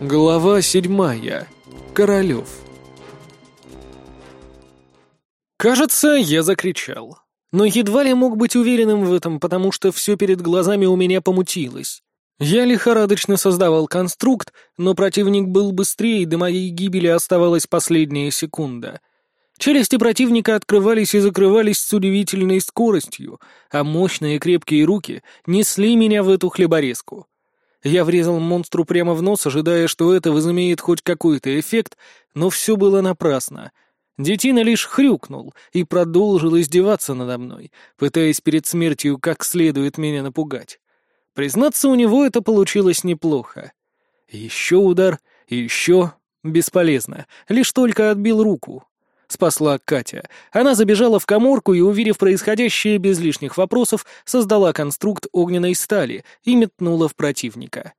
Глава седьмая. Королев. Кажется, я закричал. Но едва ли мог быть уверенным в этом, потому что все перед глазами у меня помутилось. Я лихорадочно создавал конструкт, но противник был быстрее, и до моей гибели оставалась последняя секунда. Челюсти противника открывались и закрывались с удивительной скоростью, а мощные крепкие руки несли меня в эту хлеборезку. Я врезал монстру прямо в нос, ожидая, что это возымеет хоть какой-то эффект, но все было напрасно. Детина лишь хрюкнул и продолжил издеваться надо мной, пытаясь перед смертью как следует меня напугать. Признаться, у него это получилось неплохо. Еще удар, еще... Бесполезно, лишь только отбил руку спасла Катя. Она забежала в коморку и, увидев происходящее без лишних вопросов, создала конструкт огненной стали и метнула в противника.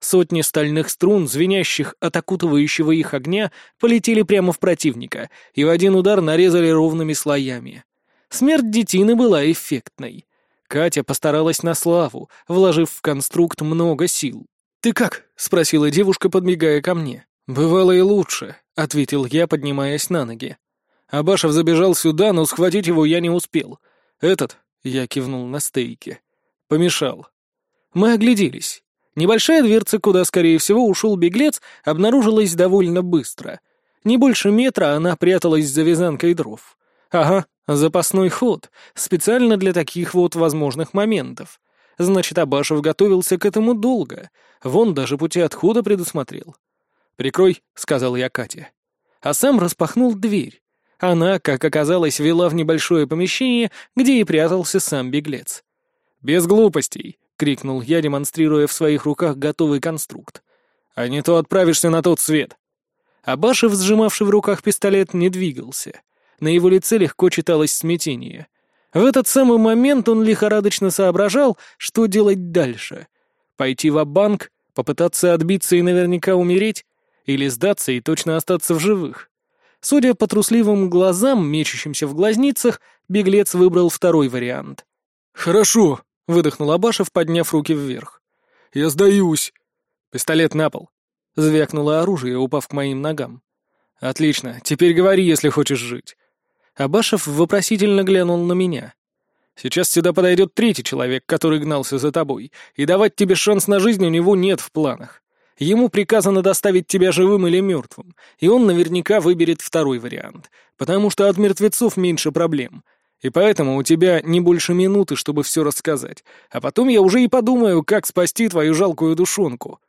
Сотни стальных струн, звенящих от окутывающего их огня, полетели прямо в противника и в один удар нарезали ровными слоями. Смерть детины была эффектной. Катя постаралась на славу, вложив в конструкт много сил. «Ты как?» — спросила девушка, подмигая ко мне. «Бывало и лучше», — ответил я, поднимаясь на ноги. Абашев забежал сюда, но схватить его я не успел. Этот, я кивнул на стейки, помешал. Мы огляделись. Небольшая дверца, куда, скорее всего, ушел беглец, обнаружилась довольно быстро. Не больше метра она пряталась за вязанкой дров. Ага, запасной ход, специально для таких вот возможных моментов. Значит, Абашев готовился к этому долго. Вон даже пути отхода предусмотрел. «Прикрой», — сказал я Кате. А сам распахнул дверь. Она, как оказалось, вела в небольшое помещение, где и прятался сам беглец. «Без глупостей!» — крикнул я, демонстрируя в своих руках готовый конструкт. «А не то отправишься на тот свет!» Абашев, сжимавший в руках пистолет, не двигался. На его лице легко читалось смятение. В этот самый момент он лихорадочно соображал, что делать дальше. Пойти в банк попытаться отбиться и наверняка умереть, или сдаться и точно остаться в живых. Судя по трусливым глазам, мечущимся в глазницах, беглец выбрал второй вариант. «Хорошо», — выдохнул Абашев, подняв руки вверх. «Я сдаюсь». «Пистолет на пол». Звякнуло оружие, упав к моим ногам. «Отлично. Теперь говори, если хочешь жить». Абашев вопросительно глянул на меня. «Сейчас сюда подойдет третий человек, который гнался за тобой, и давать тебе шанс на жизнь у него нет в планах. Ему приказано доставить тебя живым или мертвым, и он наверняка выберет второй вариант, потому что от мертвецов меньше проблем. И поэтому у тебя не больше минуты, чтобы все рассказать, а потом я уже и подумаю, как спасти твою жалкую душонку».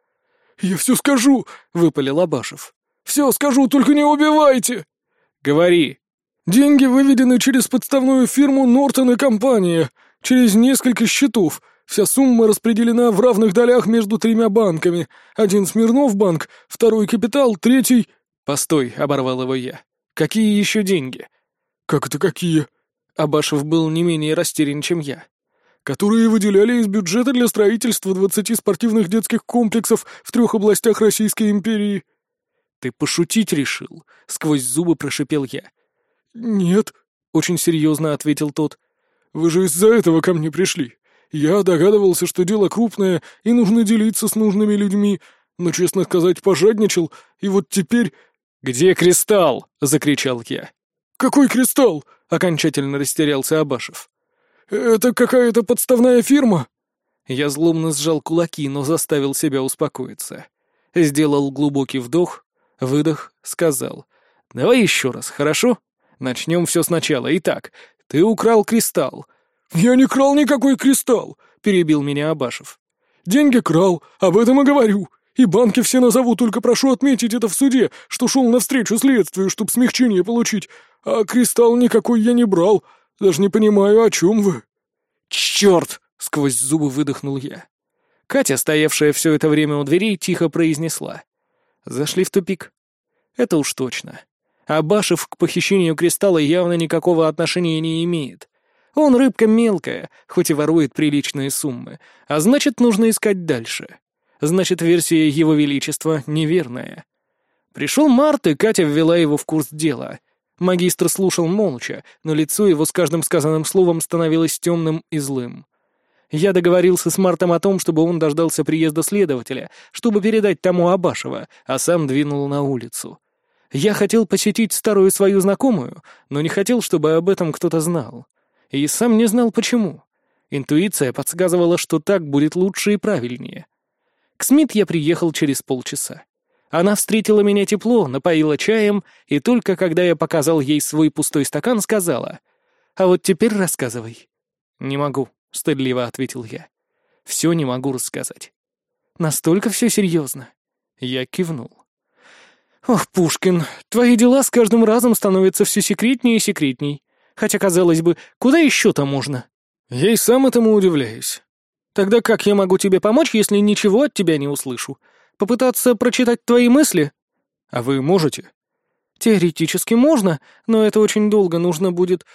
«Я все скажу», — выпалил Абашев. «Все скажу, только не убивайте!» «Говори». «Деньги выведены через подставную фирму «Нортон и компания», через несколько счетов, Вся сумма распределена в равных долях между тремя банками. Один Смирнов банк, второй Капитал, третий...» «Постой», — оборвал его я. «Какие еще деньги?» «Как это какие?» Абашев был не менее растерян, чем я. «Которые выделяли из бюджета для строительства двадцати спортивных детских комплексов в трех областях Российской империи». «Ты пошутить решил?» — сквозь зубы прошипел я. «Нет», — очень серьезно ответил тот. «Вы же из-за этого ко мне пришли. Я догадывался, что дело крупное, и нужно делиться с нужными людьми, но, честно сказать, пожадничал, и вот теперь...» «Где кристалл?» — закричал я. «Какой кристалл?» — окончательно растерялся Абашев. «Это какая-то подставная фирма?» Я злобно сжал кулаки, но заставил себя успокоиться. Сделал глубокий вдох, выдох, сказал. «Давай еще раз, хорошо? Начнем все сначала. Итак, ты украл кристалл. «Я не крал никакой кристалл», — перебил меня Абашев. «Деньги крал, об этом и говорю. И банки все назову, только прошу отметить это в суде, что шел навстречу следствию, чтобы смягчение получить. А кристалл никакой я не брал. Даже не понимаю, о чем вы». «Черт!» — сквозь зубы выдохнул я. Катя, стоявшая все это время у дверей, тихо произнесла. Зашли в тупик. Это уж точно. Абашев к похищению кристалла явно никакого отношения не имеет. Он рыбка мелкая, хоть и ворует приличные суммы, а значит, нужно искать дальше. Значит, версия Его Величества неверная. Пришел Март, и Катя ввела его в курс дела. Магистр слушал молча, но лицо его с каждым сказанным словом становилось темным и злым. Я договорился с Мартом о том, чтобы он дождался приезда следователя, чтобы передать тому Абашева, а сам двинул на улицу. Я хотел посетить старую свою знакомую, но не хотел, чтобы об этом кто-то знал. И сам не знал почему. Интуиция подсказывала, что так будет лучше и правильнее. К Смит я приехал через полчаса. Она встретила меня тепло, напоила чаем, и только когда я показал ей свой пустой стакан, сказала, «А вот теперь рассказывай». «Не могу», — стыдливо ответил я. «Все не могу рассказать». «Настолько все серьезно?» Я кивнул. «Ох, Пушкин, твои дела с каждым разом становятся все секретнее и секретней. Хотя, казалось бы, куда еще-то можно?» «Я и сам этому удивляюсь». «Тогда как я могу тебе помочь, если ничего от тебя не услышу? Попытаться прочитать твои мысли?» «А вы можете?» «Теоретически можно, но это очень долго нужно будет.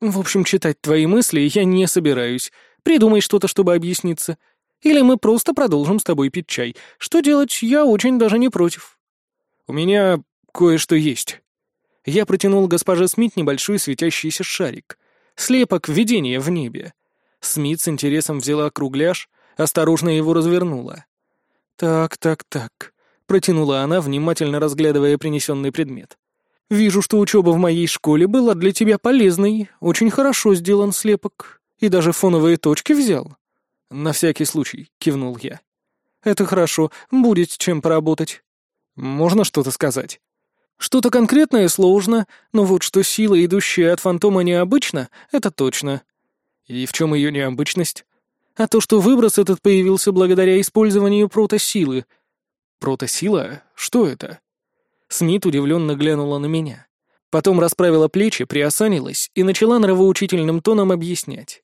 В общем, читать твои мысли я не собираюсь. Придумай что-то, чтобы объясниться. Или мы просто продолжим с тобой пить чай. Что делать, я очень даже не против». «У меня кое-что есть». Я протянул госпоже Смит небольшой светящийся шарик. Слепок видения в небе. Смит с интересом взяла кругляш, осторожно его развернула. «Так, так, так», — протянула она, внимательно разглядывая принесенный предмет. «Вижу, что учеба в моей школе была для тебя полезной. Очень хорошо сделан слепок. И даже фоновые точки взял». «На всякий случай», — кивнул я. «Это хорошо. Будет чем поработать». «Можно что-то сказать?» «Что-то конкретное сложно, но вот что сила, идущая от фантома, необычна, это точно». «И в чем ее необычность?» а то, что выброс этот появился благодаря использованию протосилы. Протосила? Что это? Смит удивленно глянула на меня. Потом расправила плечи, приосанилась и начала нравоучительным тоном объяснять.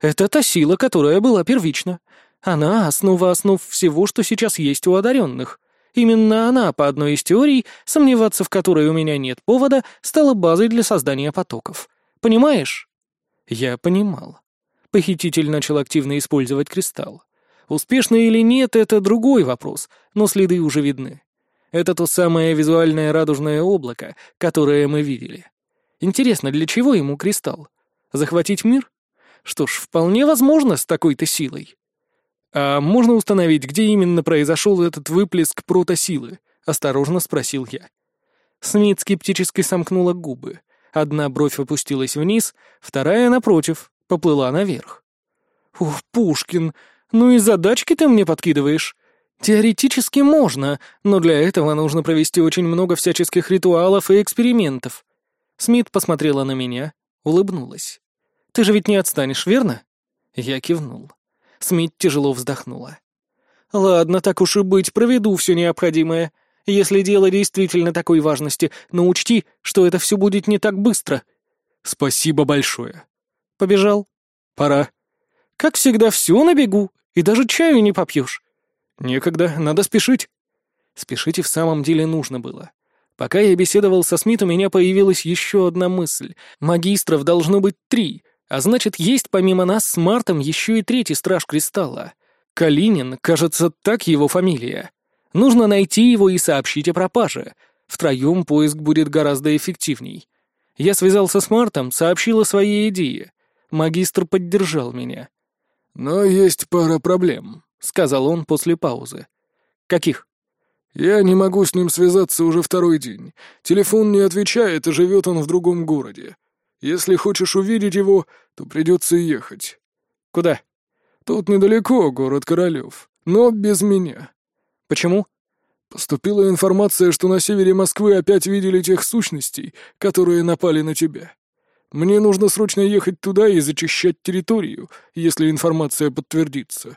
Это та сила, которая была первична. Она — основа основ всего, что сейчас есть у одаренных. Именно она, по одной из теорий, сомневаться в которой у меня нет повода, стала базой для создания потоков. Понимаешь? Я понимал. Похититель начал активно использовать кристалл. Успешно или нет, это другой вопрос, но следы уже видны. Это то самое визуальное радужное облако, которое мы видели. Интересно, для чего ему кристалл? Захватить мир? Что ж, вполне возможно с такой-то силой. «А можно установить, где именно произошел этот выплеск протосилы?» — осторожно спросил я. Смит скептически сомкнула губы. Одна бровь опустилась вниз, вторая, напротив, поплыла наверх. «Ух, Пушкин, ну и задачки ты мне подкидываешь. Теоретически можно, но для этого нужно провести очень много всяческих ритуалов и экспериментов». Смит посмотрела на меня, улыбнулась. «Ты же ведь не отстанешь, верно?» Я кивнул. Смит тяжело вздохнула. «Ладно, так уж и быть, проведу все необходимое. Если дело действительно такой важности, но учти, что это все будет не так быстро». «Спасибо большое», Побежал? Пора. Как всегда, все на бегу, и даже чаю не попьешь. Некогда, надо спешить. Спешить и в самом деле нужно было. Пока я беседовал со Смит, у меня появилась еще одна мысль. Магистров должно быть три, а значит, есть помимо нас с Мартом еще и третий страж Кристалла. Калинин, кажется, так его фамилия. Нужно найти его и сообщить о пропаже. Втроем поиск будет гораздо эффективней. Я связался с Мартом, сообщил о своей идее. Магистр поддержал меня. «Но есть пара проблем», — сказал он после паузы. «Каких?» «Я не могу с ним связаться уже второй день. Телефон не отвечает, и живет он в другом городе. Если хочешь увидеть его, то придется ехать». «Куда?» «Тут недалеко, город Королев, но без меня». «Почему?» «Поступила информация, что на севере Москвы опять видели тех сущностей, которые напали на тебя. Мне нужно срочно ехать туда и зачищать территорию, если информация подтвердится».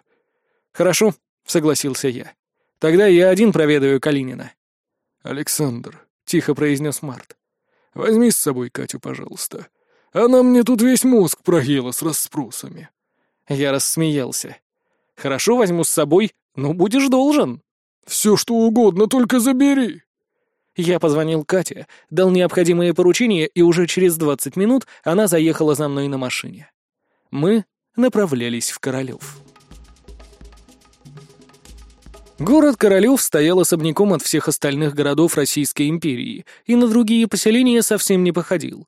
«Хорошо», — согласился я. «Тогда я один проведаю Калинина». «Александр», — тихо произнес Март, — «возьми с собой Катю, пожалуйста. Она мне тут весь мозг проела с расспросами». Я рассмеялся. «Хорошо, возьму с собой, но будешь должен». «Все что угодно, только забери». Я позвонил Кате, дал необходимые поручения, и уже через 20 минут она заехала за мной на машине. Мы направлялись в Королев. Город Королев стоял особняком от всех остальных городов Российской империи и на другие поселения совсем не походил.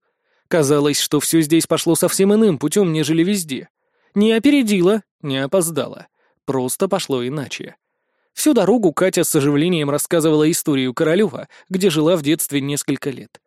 Казалось, что все здесь пошло совсем иным путем, нежели везде. Не опередила, не опоздала. Просто пошло иначе. Всю дорогу Катя с оживлением рассказывала историю Королёва, где жила в детстве несколько лет.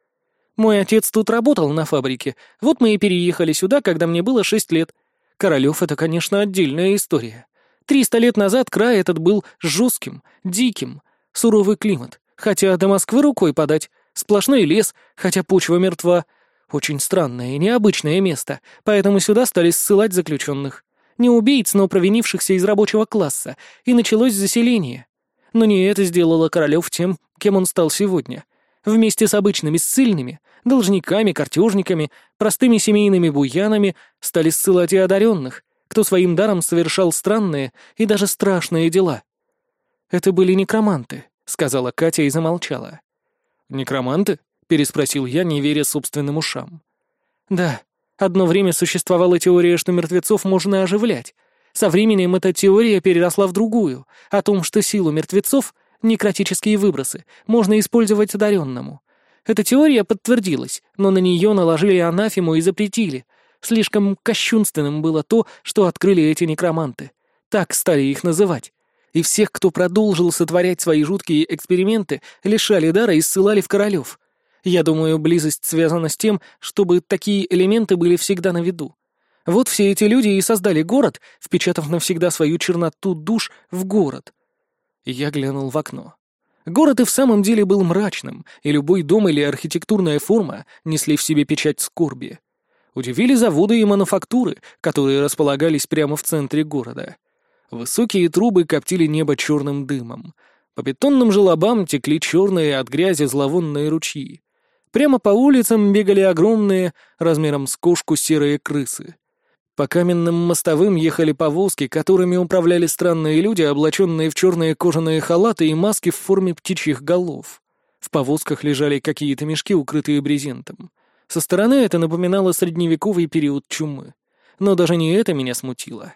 Мой отец тут работал на фабрике, вот мы и переехали сюда, когда мне было шесть лет. Королёв — это, конечно, отдельная история. Триста лет назад край этот был жестким, диким, суровый климат, хотя до Москвы рукой подать, сплошной лес, хотя почва мертва. Очень странное и необычное место, поэтому сюда стали ссылать заключенных. Не убийц, но провинившихся из рабочего класса, и началось заселение. Но не это сделало Королёв тем, кем он стал сегодня. Вместе с обычными ссыльными, должниками, картежниками, простыми семейными буянами стали ссылать и одаренных, кто своим даром совершал странные и даже страшные дела. «Это были некроманты», — сказала Катя и замолчала. «Некроманты?» — переспросил я, не веря собственным ушам. «Да, одно время существовала теория, что мертвецов можно оживлять. Со временем эта теория переросла в другую, о том, что силу мертвецов, некротические выбросы, можно использовать одаренному. Эта теория подтвердилась, но на нее наложили анафему и запретили. Слишком кощунственным было то, что открыли эти некроманты. Так стали их называть и всех, кто продолжил сотворять свои жуткие эксперименты, лишали дара и ссылали в королев. Я думаю, близость связана с тем, чтобы такие элементы были всегда на виду. Вот все эти люди и создали город, впечатав навсегда свою черноту душ в город. Я глянул в окно. Город и в самом деле был мрачным, и любой дом или архитектурная форма несли в себе печать скорби. Удивили заводы и мануфактуры, которые располагались прямо в центре города. Высокие трубы коптили небо черным дымом. По бетонным желобам текли черные от грязи зловонные ручьи. Прямо по улицам бегали огромные, размером с кошку, серые крысы. По каменным мостовым ехали повозки, которыми управляли странные люди, облаченные в черные кожаные халаты и маски в форме птичьих голов. В повозках лежали какие-то мешки, укрытые брезентом. Со стороны это напоминало средневековый период чумы. Но даже не это меня смутило.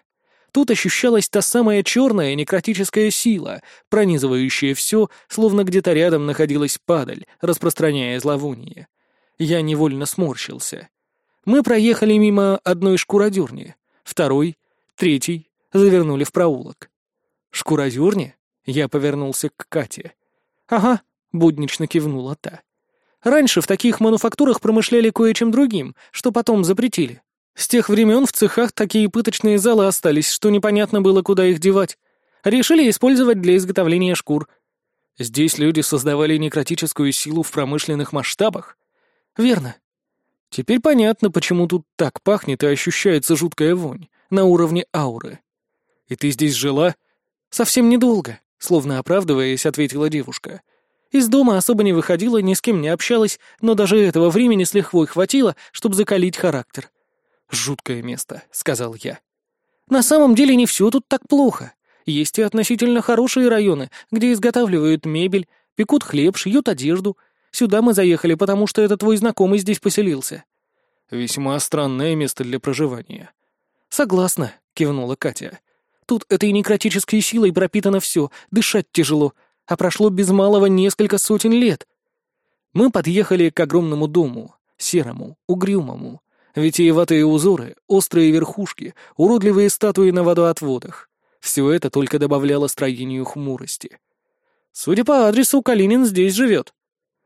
Тут ощущалась та самая черная некротическая сила, пронизывающая все, словно где-то рядом находилась падаль, распространяя зловоние. Я невольно сморщился. Мы проехали мимо одной шкуродерни, второй, третий, завернули в проулок. «Шкуродерни?» — я повернулся к Кате. «Ага», — буднично кивнула та. «Раньше в таких мануфактурах промышляли кое-чем другим, что потом запретили. С тех времен в цехах такие пыточные залы остались, что непонятно было, куда их девать. Решили использовать для изготовления шкур. Здесь люди создавали некротическую силу в промышленных масштабах. Верно. Теперь понятно, почему тут так пахнет и ощущается жуткая вонь, на уровне ауры. И ты здесь жила? Совсем недолго, словно оправдываясь, ответила девушка. Из дома особо не выходила, ни с кем не общалась, но даже этого времени с лихвой хватило, чтобы закалить характер. «Жуткое место», — сказал я. «На самом деле не все тут так плохо. Есть и относительно хорошие районы, где изготавливают мебель, пекут хлеб, шьют одежду. Сюда мы заехали, потому что это твой знакомый здесь поселился». «Весьма странное место для проживания». «Согласна», — кивнула Катя. «Тут этой некротической силой пропитано все, дышать тяжело, а прошло без малого несколько сотен лет». Мы подъехали к огромному дому, серому, угрюмому, Витиеватые узоры, острые верхушки, уродливые статуи на водоотводах. Все это только добавляло строению хмурости. Судя по адресу, Калинин здесь живет.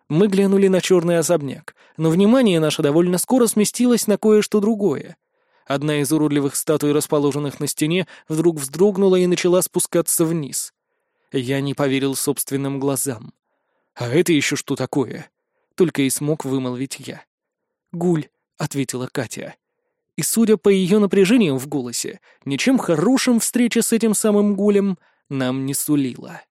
Мы глянули на черный особняк, но внимание наше довольно скоро сместилось на кое-что другое. Одна из уродливых статуй, расположенных на стене, вдруг вздрогнула и начала спускаться вниз. Я не поверил собственным глазам. А это еще что такое? Только и смог вымолвить я. Гуль, — ответила Катя. И, судя по ее напряжению в голосе, ничем хорошим встреча с этим самым гулем нам не сулила.